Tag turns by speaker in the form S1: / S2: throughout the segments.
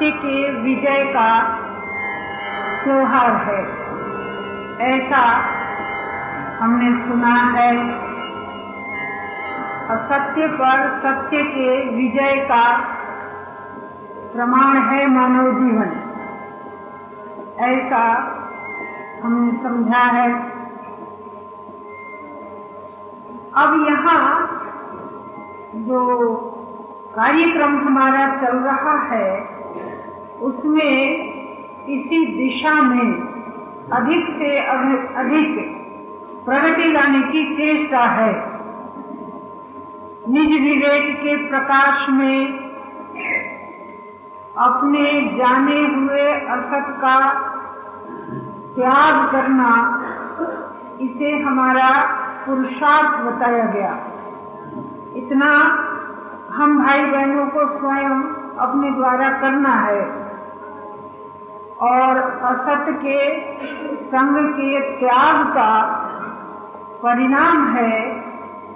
S1: सत्य के विजय का त्योहार है। ऐसा हमने सुना है। असत्य पर सत्य के विजय का प्रमाण है मानव जीवन। ऐसा हमने समझा है। अब यहाँ जो कार्यक्रम हमारा चल रहा है उसमें इसी दिशा में अधिक से अधिक प्रगति लाने की चेष्टा है। निज विवेक के प्रकाश में अपने जाने हुए असत का त्याग करना, इसे हमारा पुरुषार्थ बताया गया। इतना हम भाई बहनों को स्वयं अपने द्वारा करना है। और असत के संग के त्याग का परिणाम है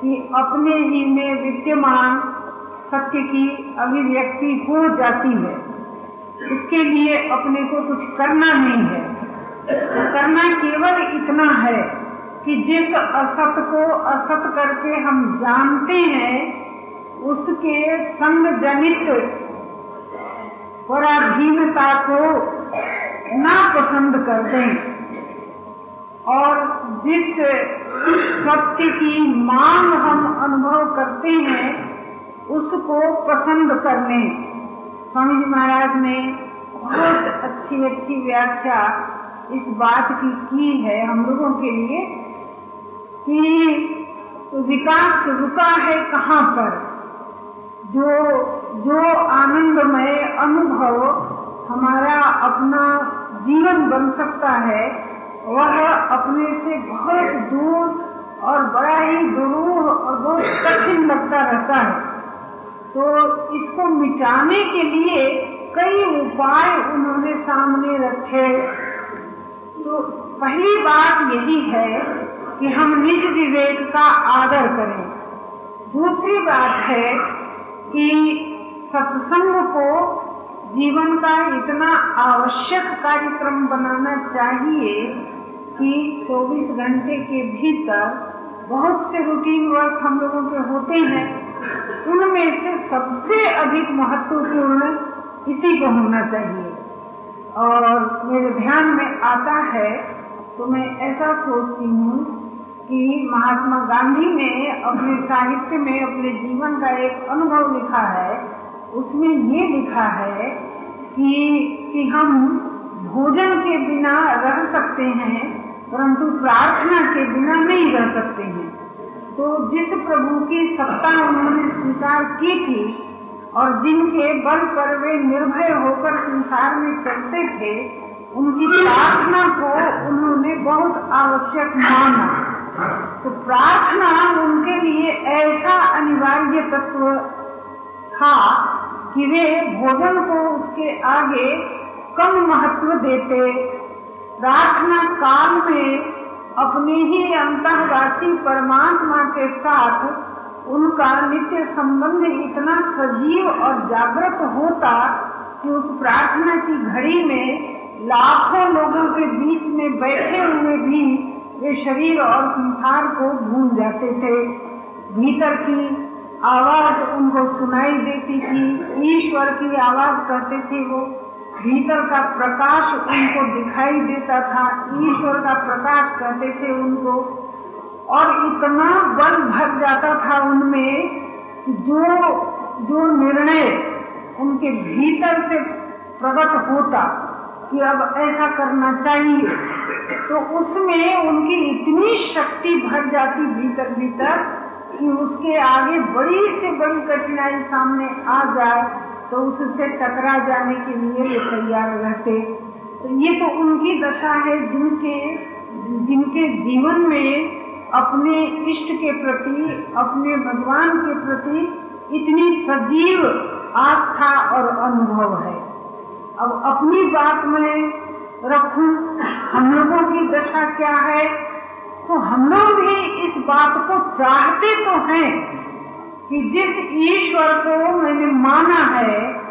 S1: कि अपने ही में विद्यमान सत्य की अभिव्यक्ति हो जाती है। इसके लिए अपने को कुछ करना नहीं है। तो करना केवल इतना है कि जिस असत को असत करके हम जानते हैं, उसके संग जनित पराधीनता को ना पसंद कर दें और जिस सत्य की मांग हम अनुभव करते हैं, उसको पसंद करने। स्वामी जी महाराज ने बहुत अच्छी अच्छी व्याख्या इस बात की की है हम लोगों के लिए कि विकास रुका है कहाँ पर? जो जो आनंदमय अनुभव हमारा अपना जीवन बन सकता है, वह अपने से बहुत दूर और बड़ा ही दुरूह और बहुत कठिन लगता रहता है। तो इसको मिटाने के लिए कई उपाय उन्होंने सामने रखे। तो पहली बात यही है कि हम निज विवेक का आदर करें। दूसरी बात है कि सत्संग को जीवन का इतना आवश्यक कार्यक्रम बनाना चाहिए कि 24 घंटे के भीतर बहुत से रूटीन वर्क हम लोगों के होते हैं। उनमें से सबसे अधिक महत्वपूर्ण इसी को होना चाहिए। और मेरे ध्यान में आता है तो मैं ऐसा सोचती हूँ कि महात्मा गांधी ने अपने साहित्य में अपने जीवन का एक अनुभव लिखा है। उसमें ये लिखा है कि कि हम भोजन के बिना रह सकते हैं, परंतु प्रार्थना के बिना नहीं रह सकते हैं। तो जिस प्रभु की सत्ता उन्होंने स्वीकार की थी, और जिनके बल पर वे निर्भय होकर संसार में चलते थे, उनकी प्रार्थना को उन्होंने बहुत आवश्यक माना। तो प्रार्थना उनके लिए ऐसा अनिवार्य तत्व था कि वे भोजन को उसके आगे कम महत्व देते। प्रार्थना काल में अपने ही अंतर्वासी परमात्मा के साथ उनका नित्य संबंध इतना सजीव और जागृत होता कि उस प्रार्थना की घड़ी में लाखों लोगों के बीच में बैठे हुए भी वे शरीर और संसार को भूल जाते थे। भीतर की आवाज़ उनको सुनाई देती थी, ईश्वर की आवाज़ कहते थे वो। भीतर का प्रकाश उनको दिखाई देता था, ईश्वर का प्रकाश कहते थे उनको। और इतना बल भर जाता था उनमें जो जो निर्णय उनके भीतर से प्रकट होता कि अब ऐसा करना चाहिए तो उसमें उनकी इतनी शक्ति भर जाती भीतर भीतर कि उसके आगे बड़ी से बड़ी कठिनाई सामने आ जाए तो उससे टकरा जाने के लिए वे तैयार रहते। तो ये तो उनकी दशा है जिनके जिनके जीवन में अपने इष्ट के प्रति, अपने भगवान के प्रति इतनी सजीव आस्था और अनुभव है। अब अपनी बात में रखूँ, हम लोगों की दशा क्या है? तो हम लोग भी इस बात को चाहते तो हैं कि जिस ईश्वर को मैंने माना है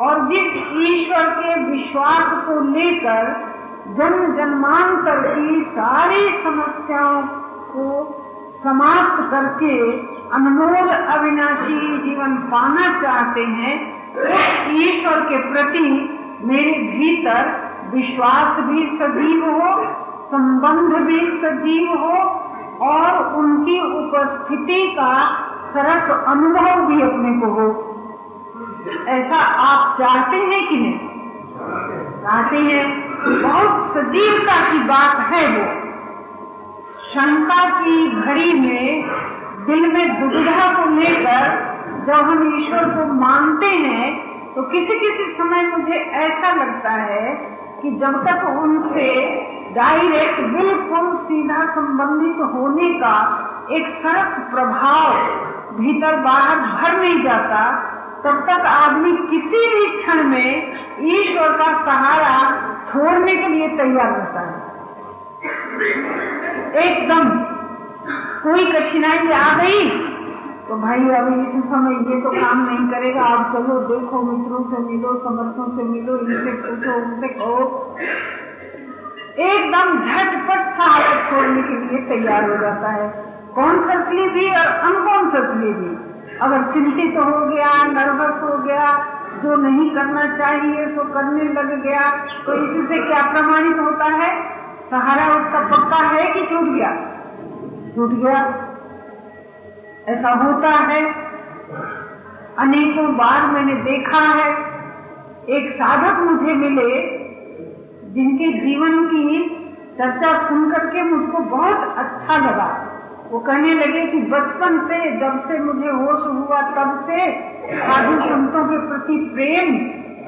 S1: और जिस ईश्वर के विश्वास को लेकर जन्म जन्मांतर की सारी समस्याओं को समाप्त करके अनमोल अविनाशी जीवन पाना चाहते हैं, उस ईश्वर के प्रति मेरे भीतर विश्वास भी सजीव हो संबंध भी सजीव हो और उनकी उपस्थिति का सरस अनुभव भी अपने को हो। ऐसा आप चाहते हैं कि नहीं? चाहते हैं। बहुत सजीवता की बात है वो। शंका की घड़ी में दिल में दुविधा को लेकर जब हम ईश्वर को मानते हैं तो किसी किसी समय मुझे ऐसा लगता है कि जब तक उनसे डायरेक्ट बिल्कुल सीधा संबंधित होने का एक सरस प्रभाव भीतर बाहर भर नहीं जाता। तब तक आदमी किसी भी क्षण में ईश्वर का सहारा छोड़ने के लिए तैयार होता है। एकदम कोई कठिनाई आ गई तो भाई अभी इस समय ये तो काम नहीं करेगा। आप चलो, देखो मित्रों से मिलो, समर्थों से मिलो, इनसे पूछो, उनसे कहो। एकदम झटपट सहारा छोड़ने के लिए तैयार हो जाता है। कॉन्सर्टली भी और अनकॉन्सर्टली भी अगर चिंतित तो हो गया, नर्वस हो गया, जो नहीं करना चाहिए तो करने लग गया तो इससे क्या प्रमाणित होता है? सहारा उसका पक्का है कि छूट गया? छूट गया। ऐसा होता है। अनेकों बार मैंने देखा है। एक साधक मुझे मिले जिनके जीवन की चर्चा सुन करके मुझको बहुत अच्छा लगा। वो कहने लगे कि बचपन से, जब से मुझे होश हुआ, तब से साधु संतों के प्रति प्रेम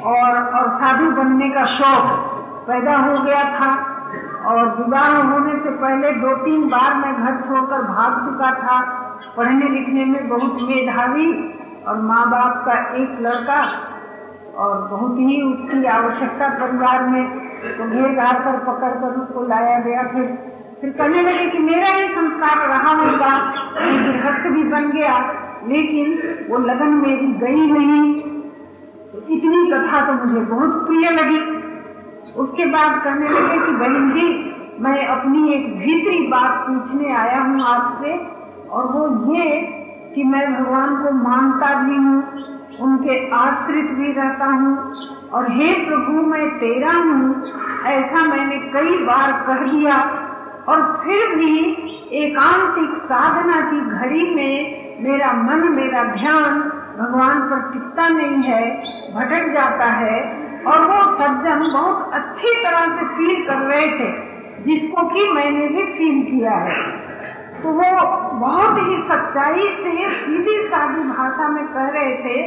S1: और और साधु बनने का शौक पैदा हो गया था। और विवाह होने से पहले दो तीन बार मैं घर छोड़कर भाग चुका था। पढ़ने लिखने में बहुत मेधावी और माँ बाप का एक लड़का और बहुत ही उसकी आवश्यकता परिवार में तो घेर घार कर पकड़ कर उसको लाया गया। फिर फिर कहने लगे कि मेरा ही संस्कार रहा होगा गृहस्थ भी बन गया, लेकिन वो लगन मेरी गई नहीं। तो इतनी कथा तो मुझे बहुत प्रिय लगी। उसके बाद कहने लगे कि बहन जी, मैं अपनी एक भीतरी बात पूछने आया हूँ आपसे, और वो ये कि मैं भगवान को मानता भी हूँ उनके आश्रित भी रहता हूँ। और हे प्रभु, मैं तेरा हूँ। ऐसा मैंने कई बार कह दिया। और फिर भी एकांतिक साधना की घड़ी में मेरा मन, मेरा ध्यान भगवान पर टिकता नहीं है, भटक जाता है। और वो सज्जन बहुत अच्छी तरह से फील कर रहे थे, जिसको कि मैंने भी फील किया है। तो वो बहुत ही सच्चाई से, सीधी सादी भाषा में कह रहे थे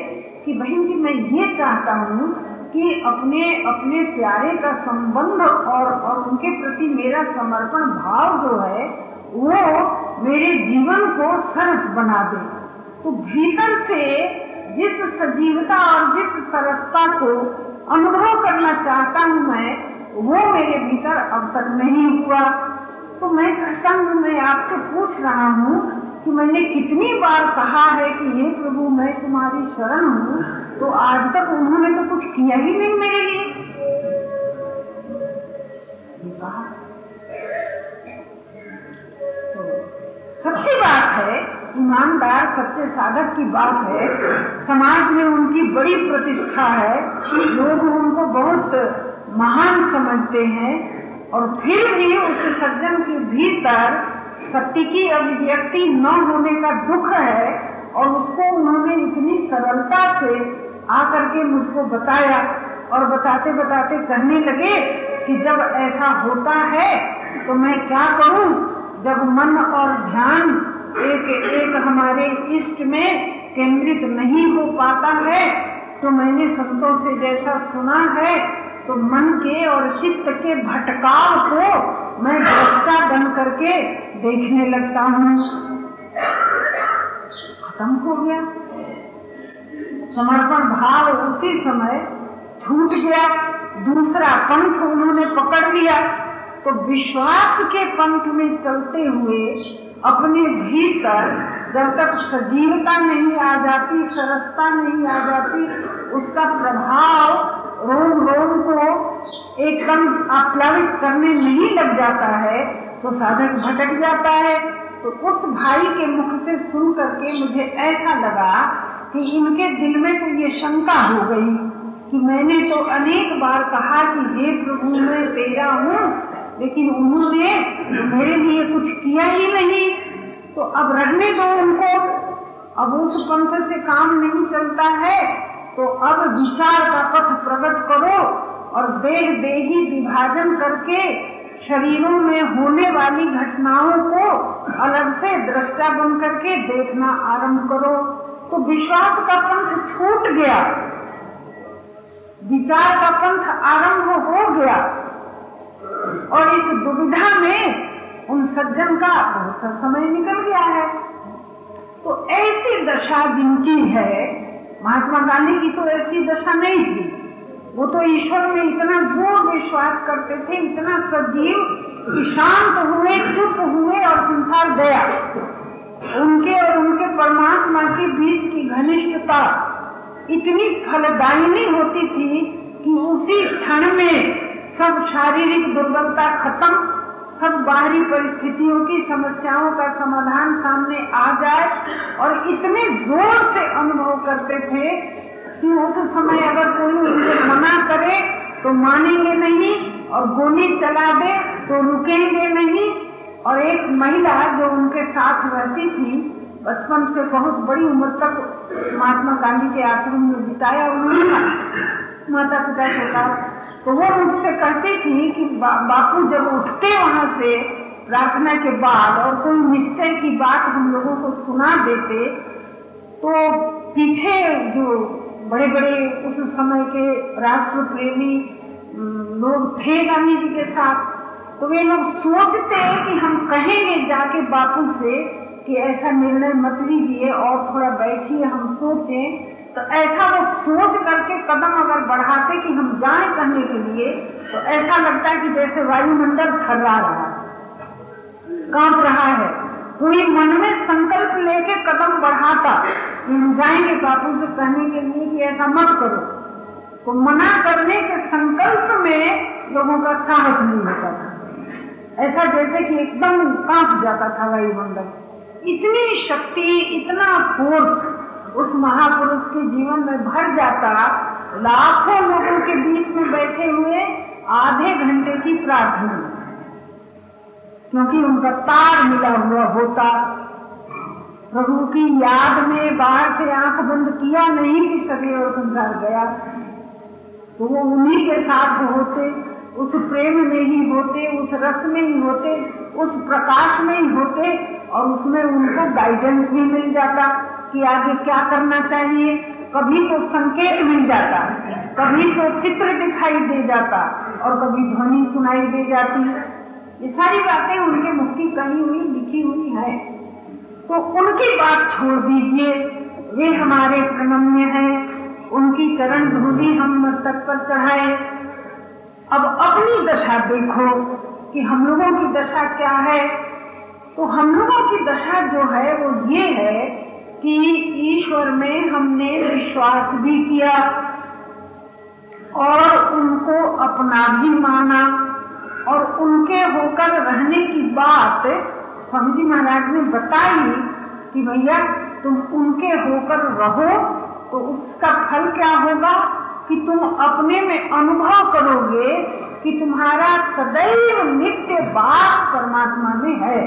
S1: कि बहन जी, मैं ये चाहता हूँ कि अपने अपने प्यारे का संबंध और और उनके प्रति मेरा समर्पण भाव जो है, वो मेरे जीवन को सरस बना दे। तो भीतर से जिस सजीवता और जिस सरसता को अनुभव करना चाहता हूँ मैं, वो मेरे भीतर अवसर नहीं हुआ। तो मैं कहता हूँ मैं आपसे पूछ रहा हूँ कि मैंने कितनी बार कहा है कि हे प्रभु, मैं तुम्हारी शरण हूँ तो आज तक उन्होंने तो कुछ किया ही नहीं मेरे लिए। तो सच्ची बात है, ईमानदार सच्चे साधक की बात है, समाज में उनकी बड़ी प्रतिष्ठा है, लोग उनको बहुत महान समझते हैं और फिर भी उस सज्जन के भीतर सत्य की अभिव्यक्ति न होने का दुख है और उसको उन्होंने इतनी सरलता से आकर के मुझको बताया और बताते बताते कहने लगे कि जब ऐसा होता है तो मैं क्या करूँ? जब मन और ध्यान एक एक हमारे इष्ट में केंद्रित नहीं हो पाता है तो मैंने संतों से जैसा सुना है तो मन के और चित्त के भटकाव को मैं दृष्टा बन करके देखने लगता हूँ। खत्म हो गया। समर्पण भाव उसी समय छूट गया। दूसरा पंथ उन्होंने पकड़ लिया। तो विश्वास के पंथ में चलते हुए अपने भीतर जब तक सजीवता नहीं आ जाती, सरसता नहीं आ जाती, उसका प्रभाव रोम रोम को एकदम आप्लावित करने नहीं लग जाता है तो साधक भटक जाता है। तो उस भाई के मुख से सुन करके मुझे ऐसा लगा कि इनके दिल में तो ये शंका हो गई कि मैंने तो अनेक बार कहा कि ये प्रभु, मैं तेरा हूँ, लेकिन उन्होंने मेरे लिए कुछ किया ही नहीं। तो अब रहने दो उनको। अब उस पंथ से काम नहीं चलता है। तो अब विचार का पथ प्रकट करो और देह देही विभाजन करके शरीरों में होने वाली घटनाओं को अलग से दृष्टा बन करके देखना आरंभ करो। तो विश्वास का पंथ छूट गया। विचार का पंथ आरंभ हो गया। और इस दुविधा में उन सज्जन का बहुत समय निकल गया है। तो ऐसी दशा जिनकी है महात्मा गांधी की तो ऐसी दशा नहीं थी। वो तो ईश्वर में इतना ज़ोर विश्वास करते थे, इतना सजीव कि शांत हुए, चुप हुए और संसार गया। उनके और उनके परमात्मा के बीच की घनिष्ठता इतनी फलदायिनी होती थी कि उसी क्षण में सब शारीरिक दुर्बलता खत्म सब बाहरी परिस्थितियों की समस्याओं का समाधान सामने आ जाए और इतने ज़ोर से अनुभव करते थे कि उस समय अगर कोई उनसे मना करे तो मानेंगे नहीं और गोली चला दे तो रुकेंगे नहीं। और एक महिला जो उनके साथ रहती थी, बचपन से बहुत बड़ी उम्र तक महात्मा गांधी के आश्रम में बिताया उन्होंने। माता पिता के साथ तो वो मुझसे कहती थी कि बा, बापू जब उठते वहाँ से प्रार्थना के बाद और कोई निश्चय की बात हम लोगों को सुना देते तो पीछे जो बड़े बड़े उस समय के राष्ट्र प्रेमी लोग थे गांधी जी के साथ तो वे लोग सोचते कि हम कहेंगे जाके बापू से कि ऐसा निर्णय मत लीजिए और थोड़ा बैठिए हम सोचें। तो ऐसा वो सोच करके कदम अगर बढ़ाते कि हम जाए लिए तो ऐसा लगता है कि जैसे वायुमंडल थर्रा रहा है। काँप रहा है। कोई मन में संकल्प लेके कदम बढ़ाता हम जाएँगे बापू से कहने के लिए कि ऐसा मत करो। तो मना करने के संकल्प में लोगों का साहस नहीं होता था। ऐसा जैसे कि एकदम काँप जाता था वायुमंडल। इतनी शक्ति, इतना फोर्स उस महापुरुष के जीवन में भर जाता लाखों लोगों के बीच में बैठे हुए आधे घंटे की प्रार्थना। क्योंकि उनका तार मिला हुआ होता। प्रभु की याद में बाहर से आँख बंद किया नहीं कि सभी और संसार गया। तो वो उन्हीं के साथ होते, उस प्रेम में ही होते, उस रस में ही होते, उस प्रकाश में ही होते और उसमें उनको गाइडेंस भी मिल जाता। कि आगे क्या करना चाहिए, कभी तो संकेत मिल जाता, कभी तो चित्र दिखाई दे जाता और कभी ध्वनि सुनाई दे जाती ये सारी बातें उनके मुक्ति कही हुई, लिखी हुई है। तो उनकी बात छोड़ दीजिए, वे हमारे प्रणम्य हैं, उनकी चरण धूलि हम मस्तक पर चढ़ाए। अब अपनी दशा देखो कि हम लोगों की दशा क्या है। तो हम लोगों की दशा जो है, वो ये है कि ईश्वर में हमने विश्वास भी किया और उनको अपना भी माना और उनके होकर रहने की बात स्वामी जी महाराज ने बताई कि भैया, तुम उनके होकर रहो तो उसका फल क्या होगा कि तुम अपने में अनुभव करोगे कि तुम्हारा सदैव नित्य बात परमात्मा में है।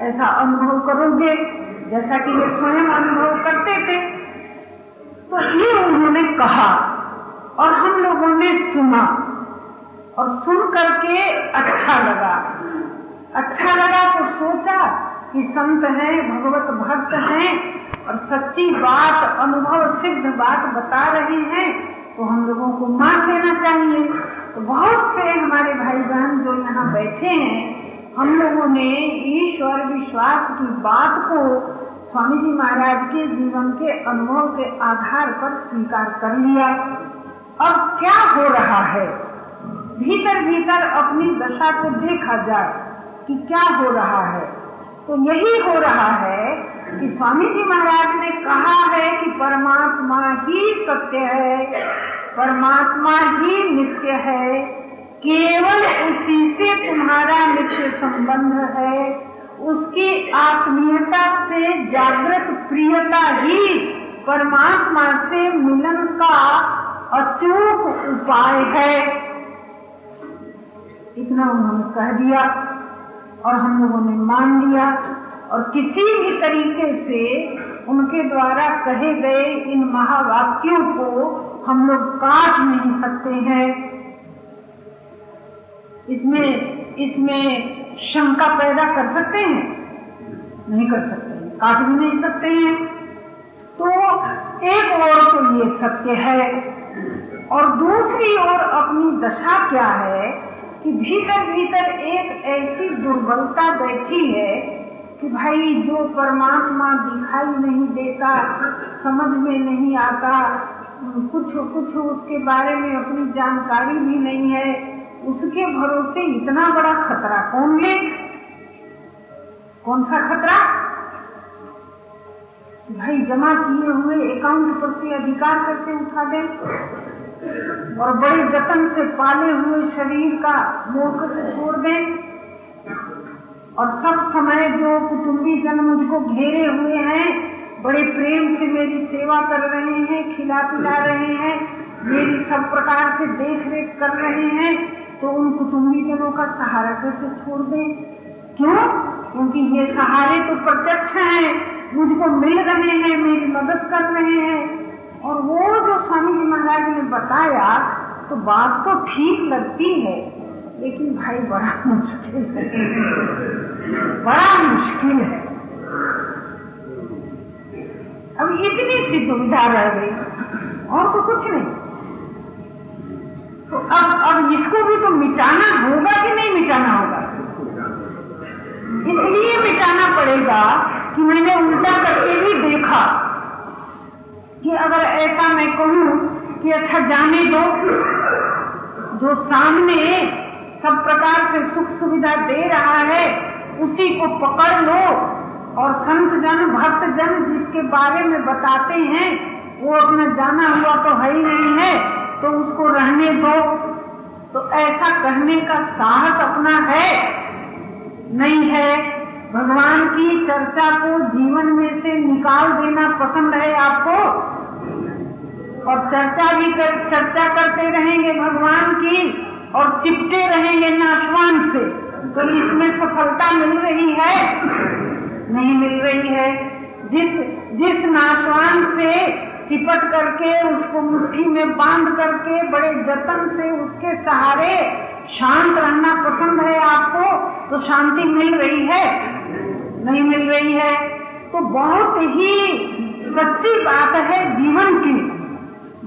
S1: ऐसा अनुभव करोगे। जैसा कि वे स्वयं अनुभव करते थे तो ये उन्होंने कहा और हम लोगों ने सुना और सुन करके अच्छा लगा। अच्छा लगा तो सोचा कि संत हैं, भगवत भक्त हैं और सच्ची बात, अनुभव सिद्ध बात बता रहे हैं तो हम लोगों को मान लेना चाहिए। तो बहुत से हमारे भाई बहन जो यहाँ बैठे हैं, हम लोगों ने ईश्वर विश्वास की बात को स्वामी जी महाराज के जीवन के अनुभव के आधार पर स्वीकार कर लिया। अब क्या हो रहा है? भीतर भीतर अपनी दशा को देखा जाए कि क्या हो रहा है। तो यही हो रहा है कि स्वामी जी महाराज ने कहा है कि परमात्मा ही सत्य है, परमात्मा ही नित्य है, केवल उसी से तुम्हारा नित्य संबंध है। उसकी आत्मीयता से, जागृत प्रियता ही परमात्मा से मिलन का अचूक उपाय है। इतना उन्होंने कह दिया और हम लोगों ने मान लिया और किसी भी तरीके से उनके द्वारा कहे गए इन महावाक्यों को हम लोग काट नहीं सकते हैं। इसमें इसमें शंका पैदा कर सकते हैं? नहीं कर सकते हैं। काट भी नहीं सकते हैं। तो एक ओर तो ये सत्य है। और दूसरी ओर अपनी दशा क्या है कि भीतर भीतर एक ऐसी दुर्बलता बैठी है कि भाई जो परमात्मा दिखाई नहीं देता, समझ में नहीं आता, कुछ कुछ उसके बारे में अपनी जानकारी भी नहीं है उसके भरोसे इतना बड़ा खतरा कौन ले? कौन सा खतरा? भाई जमा किए हुए अकाउंट पर से अधिकार करके उठा दे और बड़े जतन से पाले हुए शरीर का मोह से छोड़ दें? और सब समय जो कुटुंबी जन मुझको घेरे हुए हैं, बड़े प्रेम से मेरी सेवा कर रहे हैं खिला पिला रहे हैं, मेरी सब प्रकार से देख रेख कर रहे हैं तो उन कुटुंबी जनों का सहारा कैसे छोड़ दें। क्यों? क्योंकि ये सहारे तो प्रत्यक्ष हैं। मुझको मिल रहे हैं, मेरी मदद कर रहे हैं। और वो जो स्वामी जी महाराज ने बताया तो बात तो ठीक लगती है, लेकिन भाई बड़ा मुश्किल है। बड़ा मुश्किल है। अब इतनी सी दुविधा रह गई, और तो कुछ नहीं। तो अब अब इसको भी तो मिटाना होगा कि नहीं मिटाना होगा? इसलिए मिटाना पड़ेगा कि मैंने उल्टा करके भी देखा कि अगर ऐसा मैं कहूँ कि अच्छा जाने दो, जो सामने सब प्रकार से सुख सुविधा दे रहा है, उसी को पकड़ लो। और संत जन, भक्त जन जिसके बारे में बताते हैं, वो अपना जाना हुआ तो है ही नहीं है। तो उसको रहने दो। तो ऐसा कहने का साहस अपना है? नहीं है। भगवान की चर्चा को जीवन में से निकाल देना पसंद है आपको? और चर्चा भी कर, चर्चा करते रहेंगे भगवान की और चिपटे रहेंगे नाशवान से। तो इसमें सफलता मिल रही है? नहीं मिल रही है। जिस जिस नाशवान से चिपट करके, उसको मुट्ठी में बाँध करके, बड़े जतन से उसके सहारे शांत रहना पसंद है आपको तो शांति मिल रही है? नहीं मिल रही है। तो बहुत ही सच्ची बात है जीवन की।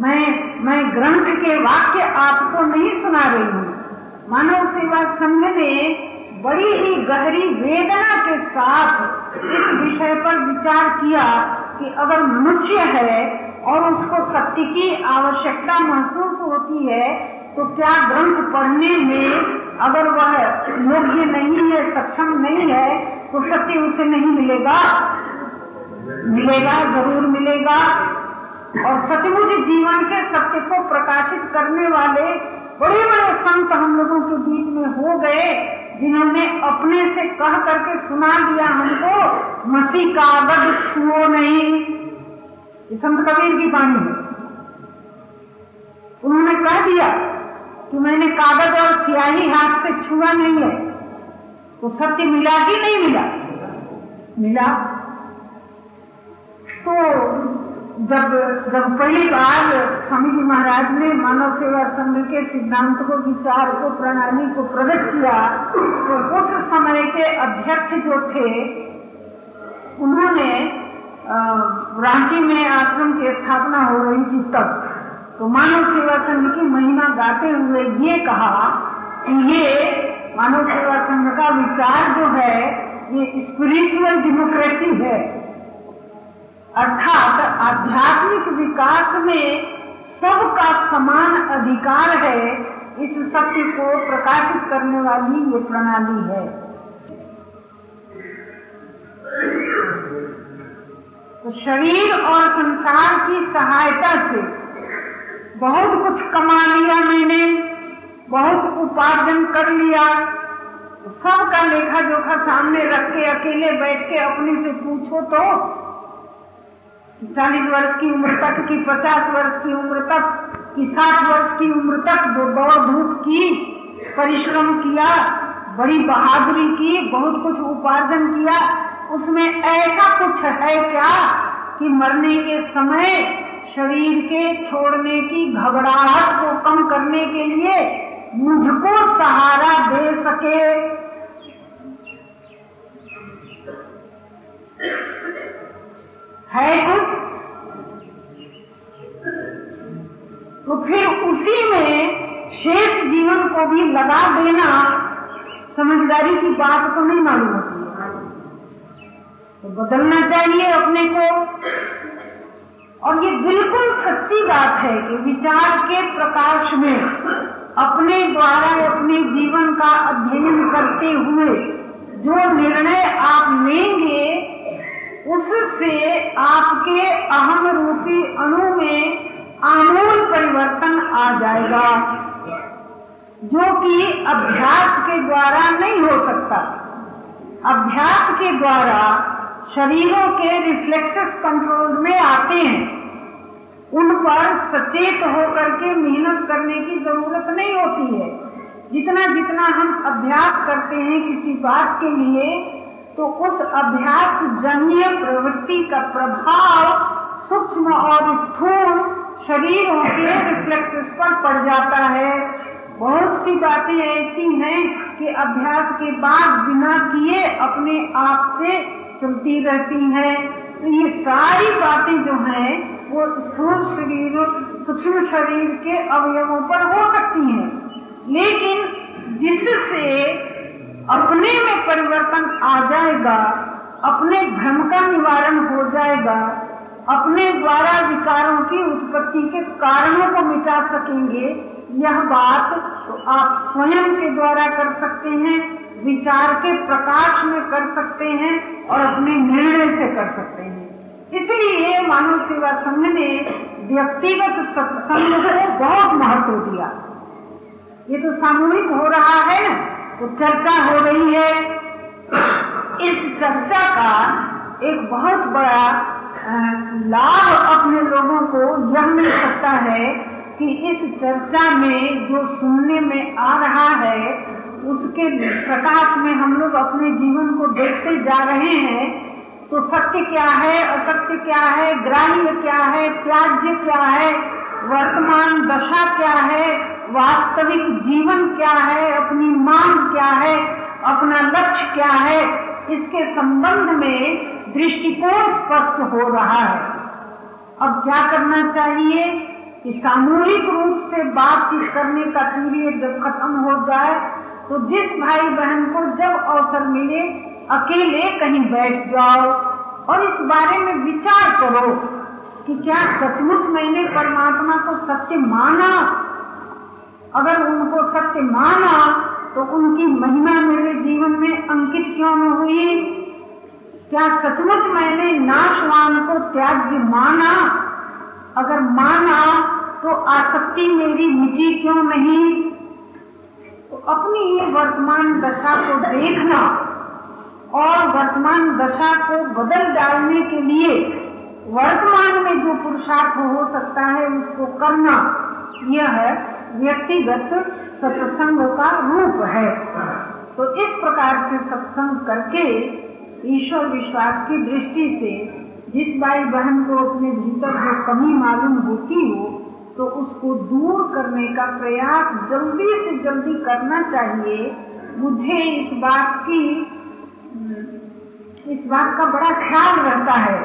S1: मैं मैं ग्रंथ के वाक्य आपको नहीं सुना रही हूँ। मानव सेवा संघ ने बड़ी ही गहरी वेदना के साथ इस विषय पर विचार किया कि अगर मनुष्य है और उसको सत्य की आवश्यकता महसूस होती है तो क्या ग्रंथ पढ़ने में अगर वह योग्य नहीं है, सक्षम नहीं है तो सत्य उसे नहीं मिलेगा। मिलेगा, ज़रूर मिलेगा। और सचमुच जीवन के सत्य को प्रकाशित करने वाले बड़े बड़े संत हम लोगों के बीच में हो गए, जिन्होंने अपने से कह करके सुना दिया हमको मसी कागज़ छुओ नहीं। ये संत कबीर की वाणी है। उन्होंने कह दिया कि मैंने कागज़ और स्याही हाथ से छुआ नहीं है। तो सत्य मिला कि नहीं मिला? मिला। तो जब जब पहली बार स्वामी जी महाराज ने मानव सेवा संघ के सिद्धांत को, विचार को, प्रणाली को प्रकट किया तो उस समय के अध्यक्ष जो थे, उन्होंने रांची में आश्रम की स्थापना हो रही थी तब। तो मानव सेवा संघ की महिमा गाते हुए ये कहा कि ये मानव सेवा संघ का विचार जो है, ये स्पिरिचुअल डेमोक्रेसी है। अर्थात आध्यात्मिक विकास में सबका समान अधिकार है, इस सत्य को प्रकाशित करने वाली ये प्रणाली है। तो शरीर और संसार की सहायता से बहुत कुछ कमा लिया मैंने, बहुत उपार्जन कर लिया। सबका लेखा जोखा सामने रख के, अकेले बैठ के अपने से पूछो तो चालीस वर्ष की उम्र तक की, पचास वर्ष की उम्र तक की, साठ वर्ष की उम्र तक दौड़ धूप की, परिश्रम किया, बड़ी बहादुरी की, बहुत कुछ उपार्जन किया। उसमें ऐसा कुछ है क्या कि मरने के समय शरीर के छोड़ने की घबराहट को कम करने के लिए मुझको सहारा दे सके? है कुछ? तो फिर उसी में शेष जीवन को भी लगा देना। समझदारी की बात तो नहीं मालूम तो बदलना चाहिए अपने को। और ये बिल्कुल सच्ची बात है कि विचार के प्रकाश में अपने द्वारा अपने जीवन का अध्ययन करते हुए जो निर्णय आप लेंगे, उससे आपके अहम रूपी अणु में आमूल परिवर्तन आ जाएगा, जो कि अभ्यास के द्वारा नहीं हो सकता। अभ्यास के द्वारा शरीरों के रिफ्लेक्सेस कंट्रोल में आते हैं। उन पर सचेत होकर के मेहनत करने की ज़रूरत नहीं होती है। जितना जितना हम अभ्यास करते हैं किसी बात के लिए तो उस अभ्यास जन्य प्रवृत्ति का प्रभाव सूक्ष्म और स्थूल शरीरों के रिफ्लेक्सेस पर पड़ जाता है। बहुत सी बातें ऐसी हैं कि अभ्यास के बाद बिना किए अपने आप से चलती रहती है। तो ये सारी बातें जो हैं, वो स्थूल शरीर, सूक्ष्म शरीर के अवयवों पर हो सकती हैं। लेकिन जिससे अपने में परिवर्तन आ जाएगा, अपने भ्रम का निवारण हो जाएगा, अपने द्वारा विकारों की उत्पत्ति के कारणों को मिटा सकेंगे, यह बात तो आप स्वयं के द्वारा कर सकते हैं। विचार के प्रकाश में कर सकते हैं और अपने निर्णय से कर सकते हैं। इसलिए मानव सेवा संघ ने व्यक्तिगत सत्संग को बहुत महत्व दिया। ये तो सामूहिक हो रहा है तो चर्चा हो रही है। इस चर्चा का एक बहुत बड़ा लाभ अपने लोगों को यह मिल सकता है कि इस चर्चा में जो सुनने में आ रहा है उसके प्रकाश में हम लोग अपने जीवन को देखते जा रहे हैं तो सत्य क्या है, असत्य क्या है, ग्राह्य क्या है, त्याज्य क्या है, वर्तमान दशा क्या है, वास्तविक जीवन क्या है, अपनी मांग क्या है, अपना लक्ष्य क्या है, इसके संबंध में दृष्टिकोण स्पष्ट हो रहा है। अब क्या करना चाहिए कि सामूहिक रूप से बातचीत करने का पीरियड खत्म हो जाए तो जिस भाई बहन को जब अवसर मिले, अकेले कहीं बैठ जाओ और इस बारे में विचार करो कि क्या सचमुच मैंने परमात्मा को सत्य माना। अगर उनको सत्य माना तो उनकी महिमा मेरे जीवन में अंकित क्यों न हुई? क्या सचमुच मैंने नाशवान को त्याज्य माना? अगर माना तो आसक्ति मेरी मिटी क्यों नहीं? तो अपनी वर्तमान दशा को देखना और वर्तमान दशा को बदल डालने के लिए वर्तमान में जो पुरुषार्थ हो सकता है उसको करना, यह है व्यक्तिगत सत्संग का रूप है। तो इस प्रकार से सत्संग करके ईश्वर विश्वास की दृष्टि से जिस भाई बहन को अपने भीतर जो कमी मालूम होती हो तो उसको दूर करने का प्रयास जल्दी से जल्दी करना चाहिए। मुझे इस बात की इस बात का बड़ा ख्याल रहता है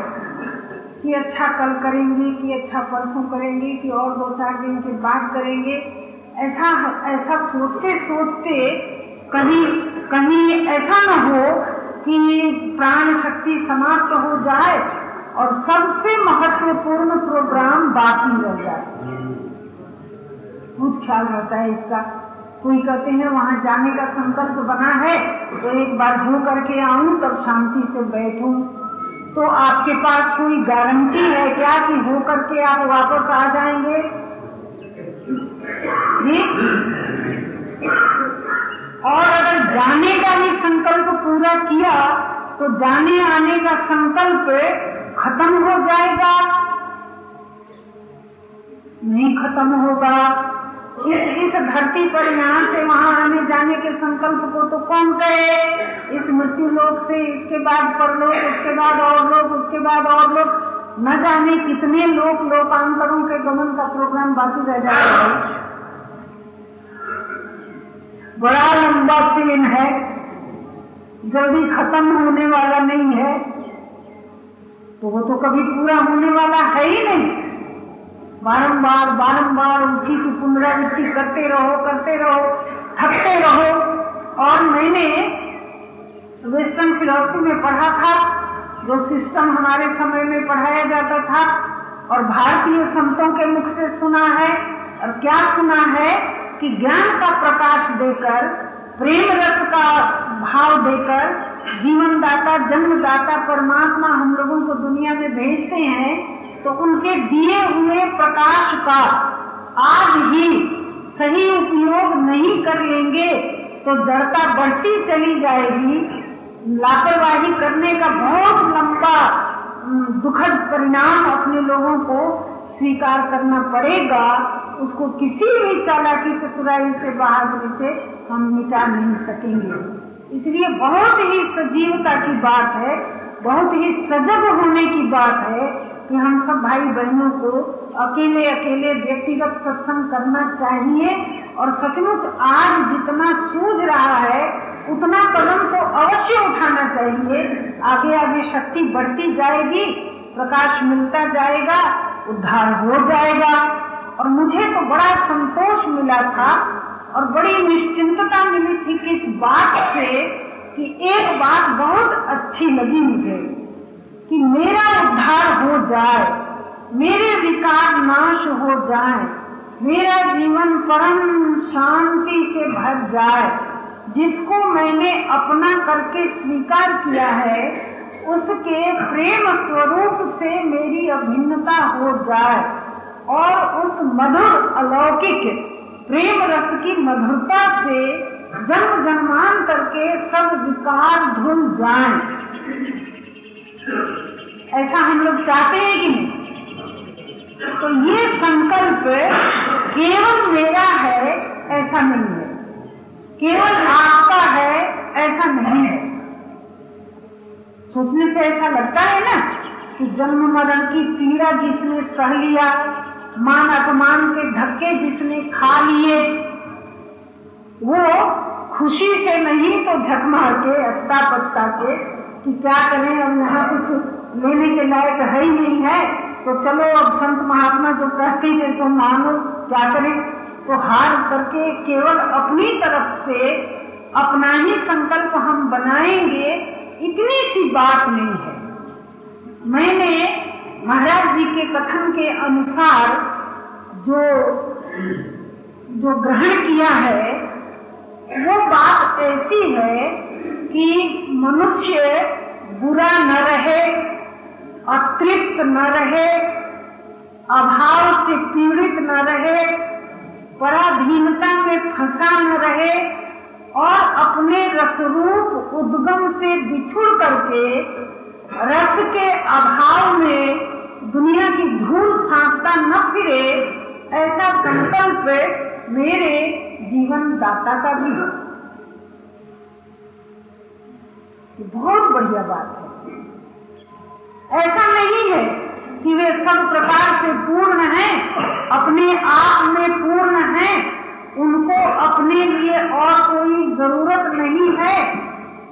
S1: कि अच्छा कल करेंगे, कि अच्छा परसों करेंगे, कि और दो चार दिन के बाद करेंगे। ऐसा ऐसा सोचते सोचते कहीं कहीं ऐसा न हो कि प्राण शक्ति समाप्त हो जाए। और सबसे महत्वपूर्ण प्रोग्राम बाकी रह जाए। बहुत ख्याल रहता है इसका। कोई कहते हैं, वहाँ जाने का संकल्प बना है तो एक बार हो करके आऊँ, तब शांति से बैठूं। तो आपके पास कोई गारंटी है क्या कि हो करके आप वापस आ जाएँगे? जी? और अगर जाने का भी संकल्प पूरा किया तो जाने आने का संकल्प खत्म हो जाएगा। नहीं खत्म होगा। इस इस धरती पर यहाँ से वहाँ आने जाने के संकल्प को तो कौन करे? इस मृत्यु लोक से, इसके बाद परलोक, उसके बाद और लोग उसके बाद और लोग न जाने कितने लोग लोकांतरों के गमन का प्रोग्राम बाकी रह जाएगा बड़ा लंबा चेन है। जल्दी खत्म होने वाला नहीं है। वो तो कभी पूरा होने वाला है ही नहीं। बारंबार बारंबार उसी की पुनरावृत्ति करते रहो करते रहो, थकते रहो। और मैंने वेस्टर्न फिलोसफी में पढ़ा था, जो सिस्टम हमारे समय में पढ़ाया जाता था, और भारतीय संतों के मुख से सुना है। और क्या सुना है कि ज्ञान का प्रकाश देकर प्रेम रस का भाव देकर जीवनदाता, जन्मदाता, परमात्मा हम लोगों को दुनिया में भेजते हैं तो उनके दिए हुए प्रकाश का आज ही सही उपयोग नहीं कर लेंगे तो जड़ता बढ़ती चली जाएगी। लापरवाही करने का बहुत लंबा दुखद परिणाम अपने लोगों को स्वीकार करना पड़ेगा। उसको किसी भी चालाकी चतुराई से बहादुरी से हम मिटा नहीं सकेंगे। इसलिए बहुत ही सजीवता की बात है, बहुत ही सजग होने की बात है कि हम सब भाई बहनों को अकेले अकेले व्यक्तिगत सत्संग करना चाहिए और सचमुच आज जितना सूझ रहा है, उतना कदम तो अवश्य उठाना चाहिए। आगे आगे शक्ति बढ़ती जाएगी, प्रकाश मिलता जाएगा, उद्धार हो जाएगा। और मुझे तो बड़ा संतोष मिला था और बड़ी निश्चिंतता मिली थी किस बात से कि एक बात बहुत अच्छी लगी मुझे, कि मेरा उद्धार हो जाए, मेरे विकार नाश हो जाए, मेरा जीवन परम शांति से भर जाए, जिसको मैंने अपना करके स्वीकार किया है, उसके प्रेम स्वरूप से मेरी अभिन्नता हो जाए और उस मधुर अलौकिक प्रेम रस की मधुरता से जन्म जन्मांतर के सब विकार धुल जाए। ऐसा हम लोग चाहते हैं कि नहीं। तो ये संकल्प केवल मेरा है, ऐसा नहीं है। केवल आपका है, ऐसा नहीं है। सोचने से ऐसा लगता है ना कि जन्म मरण की पीड़ा जिसने सह लिया मान अपमान के धक्के जिसने खा लिए, वो खुशी से नहीं तो झकमार के अत्ता पत्ता के, कि क्या करें, अब यहाँ कुछ लेने के लायक है ही नहीं है। तो चलो अब संत महात्मा जो कहते हैं तो मानो क्या करें? तो हार करके केवल अपनी तरफ़ से अपना ही संकल्प हम बनाएँगे, इतनी सी बात नहीं है। मैंने महाराज जी के कथन के अनुसार जो जो ग्रहण किया है, वो बात ऐसी है कि मनुष्य बुरा न रहे, अतृप्त न रहे, अभाव से पीड़ित न रहे, पराधीनता में फंसा न रहे और अपने रसरूप उद्गम से बिछुड़ करके रस के अभाव में दुनिया की धूल फांकता न फिरे, ऐसा संकल्प मेरे जीवन दाता का भी बहुत बढ़िया बात है। ऐसा नहीं है कि वे सब प्रकार से पूर्ण हैं, अपने आप में पूर्ण हैं, उनको अपने लिए और कोई ज़रूरत नहीं है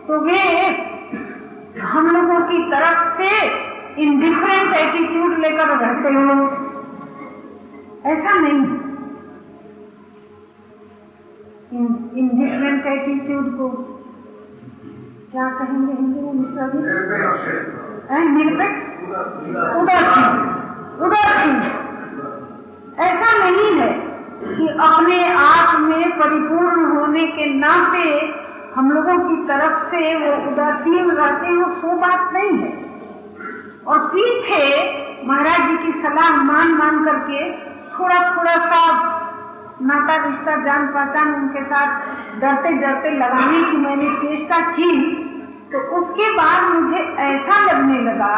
S1: तो वे हम लोगों की तरफ़ से इंडिफरेंट एटीट्यूड लेकर रहते हो। ऐसा नहीं। इंडिफरेंट एटीट्यूड को क्या कहेंगे हिंदी में मिश्रा जी? निरपेक्ष। उदासीन उदासीन ऐसा नहीं है कि अपने आप में परिपूर्ण होने के नाते हम लोगों की तरफ़ से वो उदासीन रहते हैं वो बात नहीं है। और पीछे महाराज जी की सलाह मान मान करके थोड़ा थोड़ा सा नाता रिश्ता जान पहचान उनके साथ डरते डरते लगाने की मैंने चेष्टा की तो उसके बाद मुझे ऐसा लगने लगा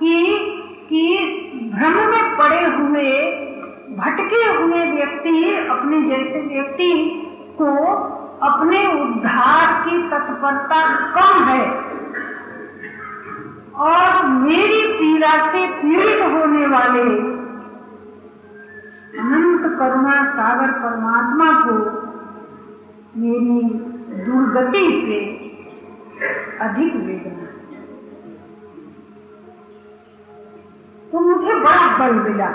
S1: कि कि भ्रम में पड़े हुए, भटके हुए व्यक्ति, अपने जैसे व्यक्ति को अपने उद्धार की तत्परता कम है। और मेरी पीड़ा से पीड़ित होने वाले अनंत करुणा सागर परमात्मा को मेरी दुर्गति से अधिक वेदना। तो मुझे बड़ा बल मिला।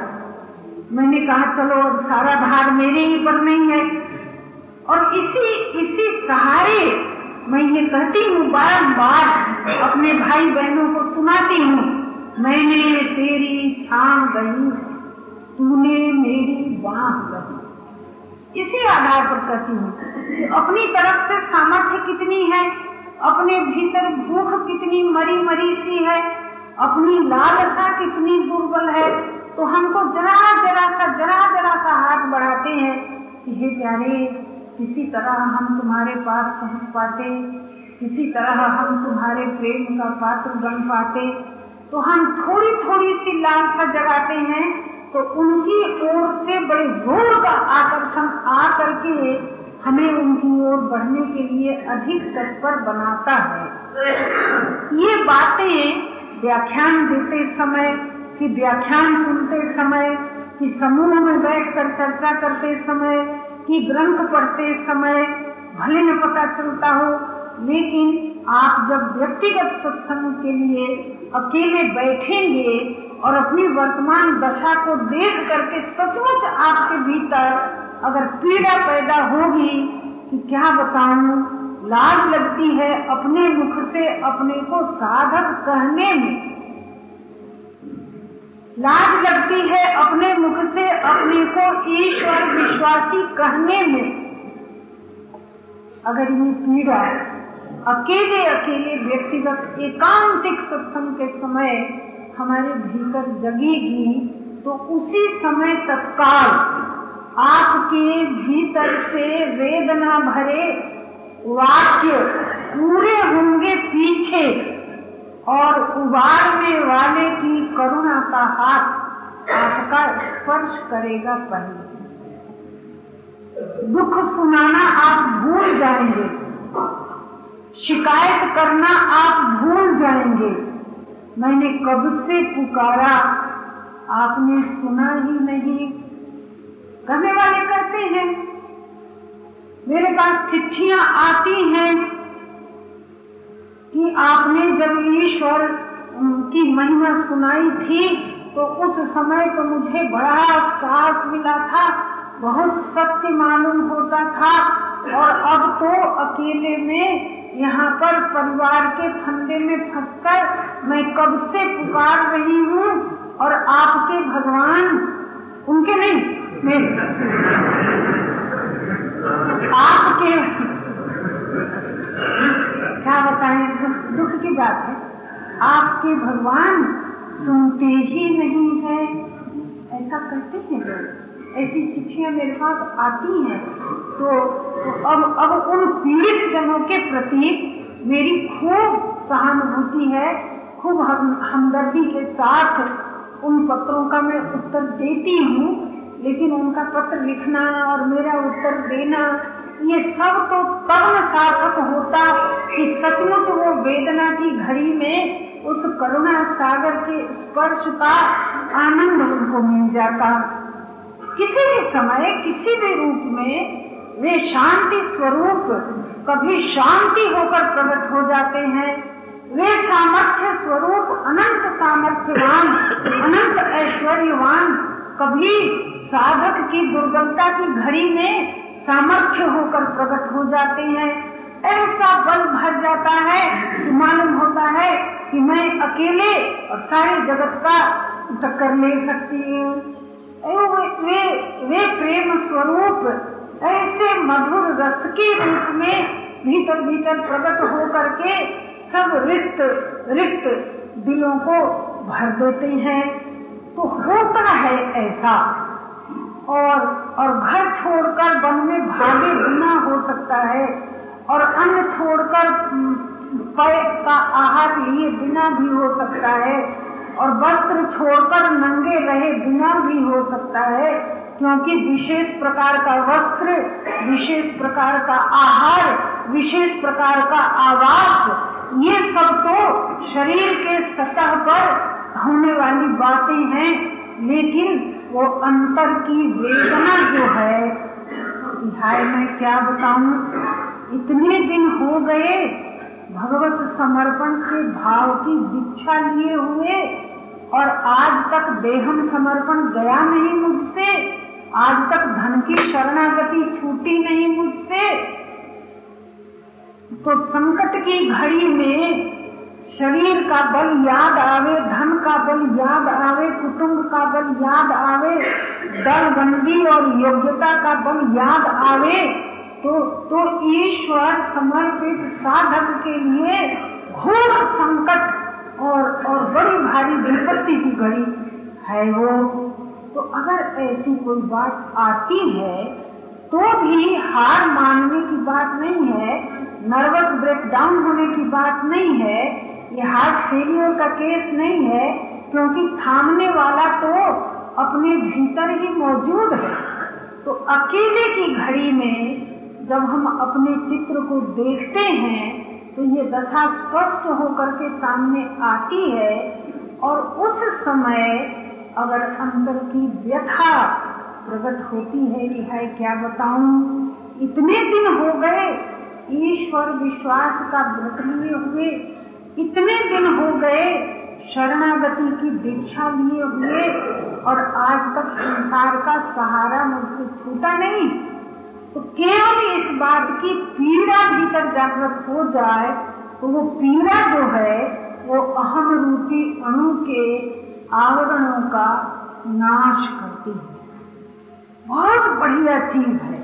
S1: मैंने कहा, चलो, अब सारा भार मेरे ही पर नहीं है। और इसी इसी सहारे मैं ये कहती हूँ बारम्बार अपने भाई बहनों को सुनाती हूँ, मैंने तेरी छान गई तूने मेरी बाह गई इसी आधार पर कहती हूँ अपनी तरफ़ से सामर्थ्य कितनी है, अपने भीतर भूख कितनी मरी मरी सी है, अपनी लालसा कितनी दुर्बल है तो हमको जरा जरा सा जरा जरा सा हाथ बढ़ाते हैं कि, हे प्यारे किसी तरह हम तुम्हारे पास पहुँच पाते, किसी तरह हम तुम्हारे प्रेम का पात्र बन पाते तो हम थोड़ी थोड़ी सी लालसा जगाते हैं तो उनकी ओर से बड़े ज़ोर का आकर्षण आ करके हमें उनकी ओर बढ़ने के लिए अधिक तत्पर बनाता है। ये बातें व्याख्यान देते समय, कि व्याख्यान सुनते समय, कि समूह में बैठकर चर्चा करते समय कि ग्रंथ पढ़ते समय भले न पता चलता हो, लेकिन आप जब व्यक्तिगत सत्संग के लिए अकेले बैठेंगे और अपनी वर्तमान दशा को देख करके सचमुच आपके भीतर अगर पीड़ा पैदा होगी कि क्या बताऊँ? लाज लगती है अपने मुख से अपने को साधक कहने में। लाज लगती है अपने मुख से, अपने को ईश्वर विश्वासी कहने में। अगर ये पीड़ा अकेले अकेले व्यक्तिगत एकांतिक सत्संग के समय हमारे भीतर जगेगी तो उसी समय तत्काल आपके भीतर से वेदना भरे वाक्य पूरे होंगे पीछे। और उबारने वाले की करुणा का हाथ आपका स्पर्श करेगा पहले। दुख सुनाना आप भूल जाएँगे। शिकायत करना आप भूल जाएँगे। मैंने कब से पुकारा, आपने सुना ही नहीं। कहने वाले कहते हैं, मेरे पास चिट्ठियाँ आती हैं कि आपने जब ईश्वर की महिमा सुनाई थी तो उस समय तो मुझे बड़ा साहस मिला था, बहुत सत्य मालूम होता था, और अब तो अकेले में, यहाँ पर परिवार के फंदे में फंसकर मैं कब से पुकार रही हूँ, और आपके भगवान, उनके नहीं मेरे आपके। क्या बताएँ? दुख, की बात है। आपके भगवान सुनते ही नहीं है। ऐसा कहते हैं लोग। ऐसी चिट्ठियाँ मेरे पास आती हैं। तो, तो अब अब उन पीड़ित जनों के प्रति मेरी खूब सहानुभूति है। खूब हम, हमदर्दी के साथ उन पत्रों का मैं उत्तर देती हूँ। लेकिन उनका पत्र लिखना और मेरा उत्तर देना ये सब तो कर्म सार्थक होता कि सचमुच वो वेदना की घड़ी में उस करुणा सागर के स्पर्श का आनंद उनको मिल जाता। किसी भी समय, किसी भी रूप में वे शांति स्वरूप, कभी शांति होकर प्रकट हो जाते हैं। वे सामर्थ्य स्वरूप, अनंत सामर्थ्यवान, अनंत ऐश्वर्यवान, कभी साधक की दुर्गमता की घड़ी में सामर्थ्य होकर प्रकट हो जाते हैं। ऐसा बल भर जाता है कि मालूम होता है कि मैं अकेले और सारे जगत का टक्कर ले सकती हूँ। वे वे प्रेम स्वरूप, ऐसे मधुर रस के रूप में भीतर भीतर प्रकट हो करके सब रिक्त रिक्त दिलों को भर देते हैं। तो होता है ऐसा। और और घर छोड़कर वन में भागे बिना हो सकता है। और अन्न छोड़कर पैर का आहार लिए बिना भी हो सकता है। और वस्त्र छोड़कर नंगे रहे बिना भी हो सकता है, क्योंकि विशेष प्रकार का वस्त्र, विशेष प्रकार का आहार, विशेष प्रकार का आवास, ये सब तो शरीर के सतह पर होने वाली बातें हैं। लेकिन वो अंतर की वेदना जो है हाय मैं क्या बताऊँ? इतने दिन हो गए, भगवत समर्पण के भाव की दीक्षा लिए हुए, और आज तक देहम समर्पण गया नहीं मुझसे, आज तक धन की शरणागति छूटी नहीं मुझसे। तो संकट की घड़ी में शरीर का बल याद आवे, धन का बल याद आवे, कुटुंब का बल याद आवे दल बंदी और योग्यता का बल याद आवे तो तो ईश्वर समर्पित साधक के लिए घोर संकट और और बड़ी भारी विपत्ति की घड़ी है वो। तो अगर ऐसी कोई बात आती है तो भी हार मानने की बात नहीं है, नर्वस ब्रेकडाउन होने की बात नहीं है ये हार्ट फेलियर का केस नहीं है, क्योंकि थामने वाला तो अपने भीतर ही मौजूद है। तो अकेले की घड़ी में जब हम अपने चित्र को देखते हैं तो ये दशा स्पष्ट होकर के सामने आती है, और उस समय अगर अंदर की व्यथा प्रकट होती है, कि है क्या बताऊँ? इतने दिन हो गए, ईश्वर विश्वास का व्रत लिए हुए इतने दिन हो गए शरणागति की दीक्षा लिए हुए और आज तक संसार का सहारा मुझसे छूटा नहीं। तो केवल इस बात की पीड़ा भीतर जागृत हो जाए तो वो पीड़ा जो है, वो अहम रूपी अणु के आवरणों का नाश करती है। बहुत बढ़िया चीज़ है।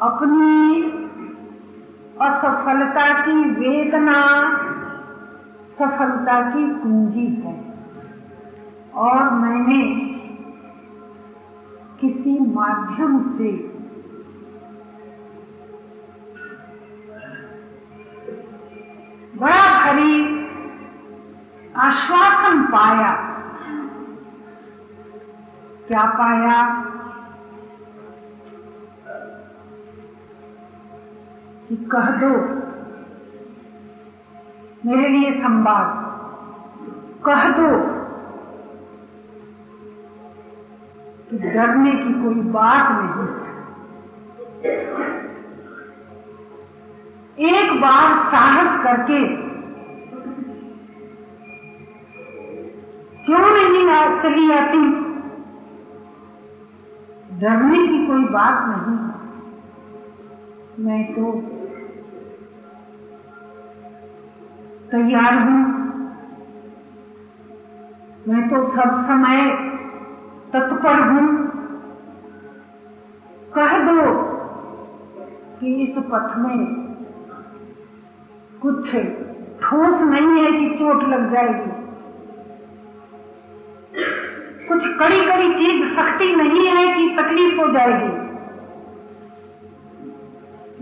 S1: अपनी असफलता की वेदना, सफलता की कुंजी है। और मैंने किसी माध्यम से बड़ा भारी आश्वासन पाया। क्या पाया? कह दो। मेरे लिए संवाद। कह दो। कि डरने की कोई बात नहीं एक बार साहस करके क्यों नहीं आ, चली आती? डरने की कोई बात नहीं। मैं तो तैयार हूँ। मैं तो सब समय तत्पर हूँ। कह दो कि इस पथ में कुछ ठोस नहीं है कि चोट लग जाएगी। कुछ कड़ी कड़ी चीज़ सख्ती नहीं है कि तकलीफ़ हो जाएगी।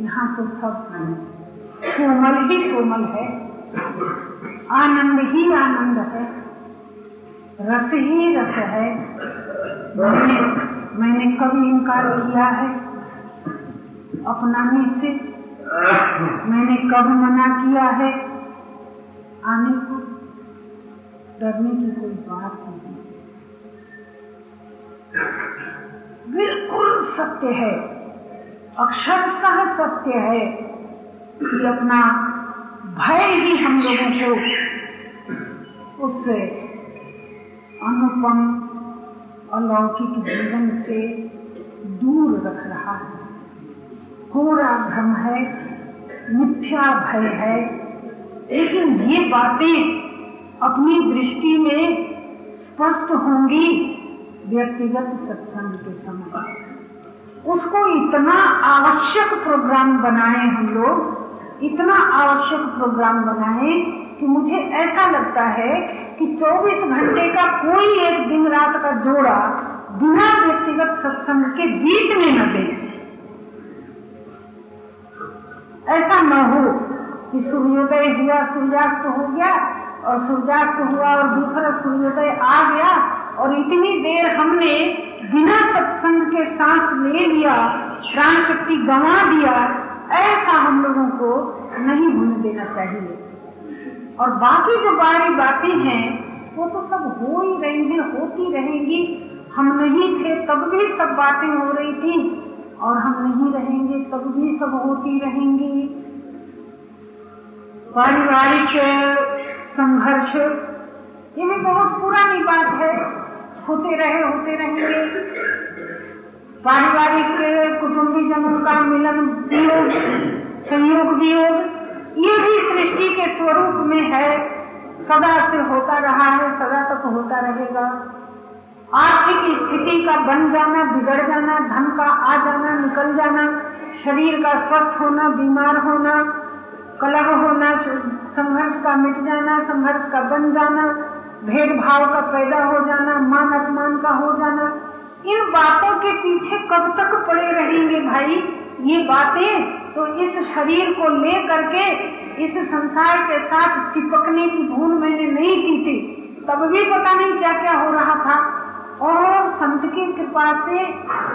S1: यहाँ तो सब कोमल ही कोमल है। आनंद ही आनंद है। रस ही रस है। मैंने मैंने कभी इनकार किया है? अपनाने से। मैंने कब मना किया है? आने को डरने की कोई बात नहीं। बिल्कुल सत्य है। अक्षरशः सत्य है कि अपना भय ही हम लोगों को उस अनुपम अलौकिक जीवन से दूर रख रहा है। पूरा भ्रम है, मिथ्या भय है। लेकिन ये बातें अपनी दृष्टि में स्पष्ट होंगी व्यक्तिगत सत्संग के समय उसको इतना आवश्यक प्रोग्राम बनाए हम लोग इतना आवश्यक प्रोग्राम बनाए कि मुझे ऐसा लगता है कि 24 घंटे का कोई एक दिन रात का जोड़ा बिना व्यक्तिगत सत्संग के बीच में न दे। ऐसा न हो कि सूर्योदय हुआ, सूर्यास्त हो गया और सूर्यास्त हुआ और दूसरा सूर्योदय आ गया और इतनी देर हमने बिना सत्संग के सांस ले लिया, प्राण शक्ति गंवा दिया ऐसा हम लोगों को नहीं होने देना चाहिए। और बाकी जो बारी बातें हैं, वो तो सब हो ही रहेंगी होती रहेंगी। हम नहीं थे, तब भी सब बातें हो रही थी। और हम नहीं रहेंगे, तब भी सब होती रहेंगी। पारिवारिक संघर्ष, ये भी बहुत पुरानी बात है। होते रहे, होते रहेंगे। पारिवारिक, कुटुंबी जनों का मिलन भी वियोग संयोग वियोग ये भी सृष्टि के स्वरूप में है। सदा से होता रहा है, सदा तक होता रहेगा। आर्थिक स्थिति का बन जाना, बिगड़ जाना, धन का आ जाना, निकल जाना, शरीर का स्वस्थ होना, बीमार होना, कलह होना, संघर्ष का मिट जाना, संघर्ष का बन जाना, भेदभाव का पैदा हो जाना, मान अपमान का हो जाना इन बातों के पीछे कब तक पड़े रहेंगे भाई? ये बातें तो इस शरीर को ले करके इस संसार के साथ चिपकने की भूल मैंने नहीं की थी। तब भी पता नहीं क्या क्या हो रहा था। और संत की कृपा से,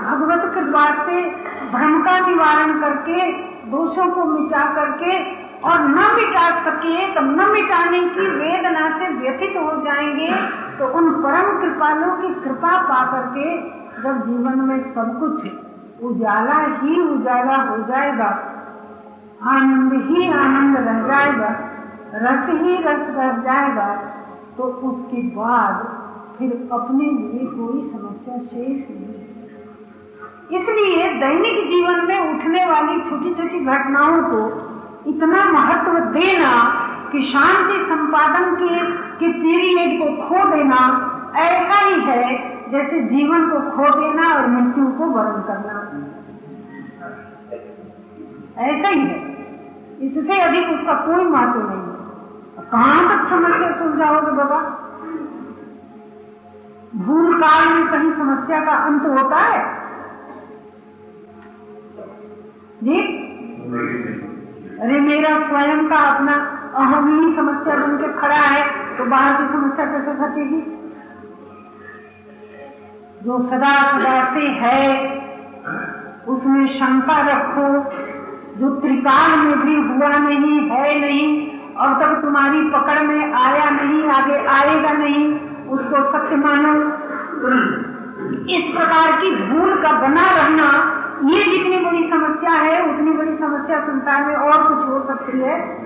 S1: भगवत कृपा से भ्रम का निवारण करके, दोषों को मिटा करके, और न मिटा सके तो न मिटाने की वेदना से व्यथित हो जाएँगे। तो उन परम कृपालों की कृपा पा करके जब जीवन में सब कुछ उजाला ही उजाला हो जाएगा, आनंद ही आनंद रह जाएगा, रस ही रस रह जाएगा तो उसके बाद फिर अपने लिए कोई समस्या शेष नहीं इसलिए दैनिक जीवन में उठने वाली छोटी छोटी घटनाओं को इतना महत्व देना कि शांति संपादन के के पीरियड को खो देना ऐसा ही है जैसे जीवन को खो देना और मृत्यु को वर्ण करना। ऐसा ही है। इससे अधिक उसका कोई महत्व नहीं है। कहाँ तक समस्या सुलझाओगे बाबा? भूल काल में कहीं समस्या का अंत होता है? जी? अरे मेरा स्वयं का अपना अहम ही समस्या बन के खड़ा है तो बाहर की समस्या कैसे घटेगी? जो सदा सदा से है, उसमें शंका रखो। जो त्रिकाल में भी हुआ नहीं, है नहीं, और तब तुम्हारी पकड़ में आया नहीं, आगे आएगा नहीं, उसको सत्य मानो। इस प्रकार की भूल का बना रहना, ये जितनी बड़ी समस्या है, उतनी बड़ी समस्या संसार में और कुछ हो सकती है।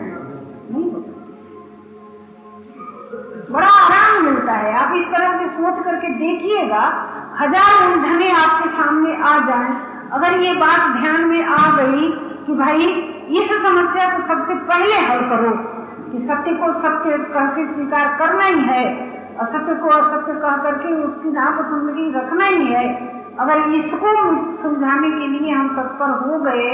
S1: बड़ा आराम मिलता है। आप इस तरह से सोच करके देखिएगा, हज़ार उलझने आपके सामने आ जाएँ। अगर ये बात ध्यान में आ गई कि भाई, इस समस्या को सबसे पहले हल करो कि सत्य को सत्य कह के स्वीकार करना ही है असत्य को असत्य कह करके उसकी नापसंदगी रखना ही है। अगर इसको समझाने के लिए हम तत्पर हो गए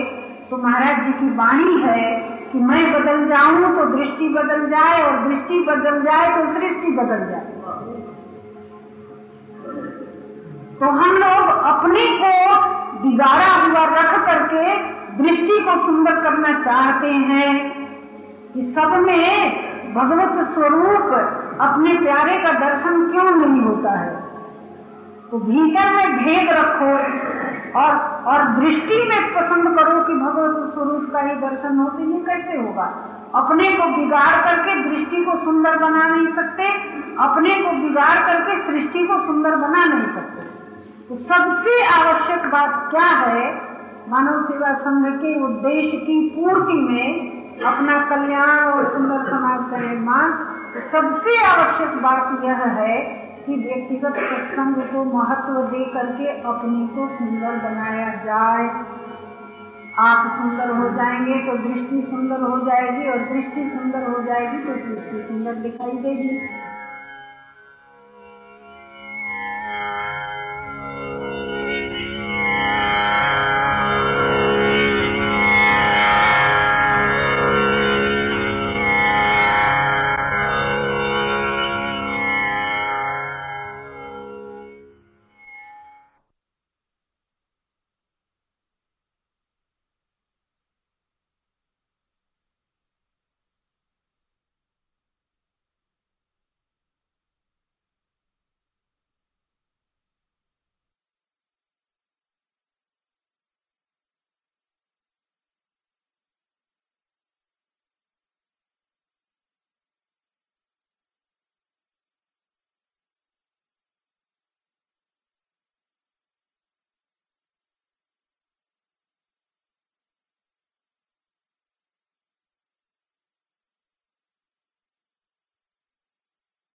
S1: तो महाराज जी की वाणी है कि मैं बदल जाऊँ तो दृष्टि बदल जाए और दृष्टि बदल जाए तो सृष्टि बदल जाए। तो हम लोग अपने को बिगाड़ा हुआ रख करके दृष्टि को सुंदर करना चाहते हैं कि सब में भगवत स्वरूप अपने प्यारे का दर्शन क्यों नहीं होता है? तो भीतर में भेद रखो। और और दृष्टि में पसंद करो कि भगवत स्वरूप का ही दर्शन हो तो ये कैसे होगा? अपने को बिगाड़ करके दृष्टि को सुंदर बना नहीं सकते, अपने को बिगाड़ करके सृष्टि को सुंदर बना नहीं सकते। तो सबसे आवश्यक बात क्या है? मानव सेवा संघ के उद्देश्य की पूर्ति में अपना कल्याण और सुंदर समाज का निर्माण। तो सबसे आवश्यक बात यह है कि व्यक्तिगत सत्संग को महत्व दे करके अपने को सुंदर बनाया जाए। आप सुंदर हो जाएँगे तो दृष्टि सुंदर हो जाएगी और दृष्टि सुंदर हो जाएगी तो दृष्टि सुंदर दिखाई देगी।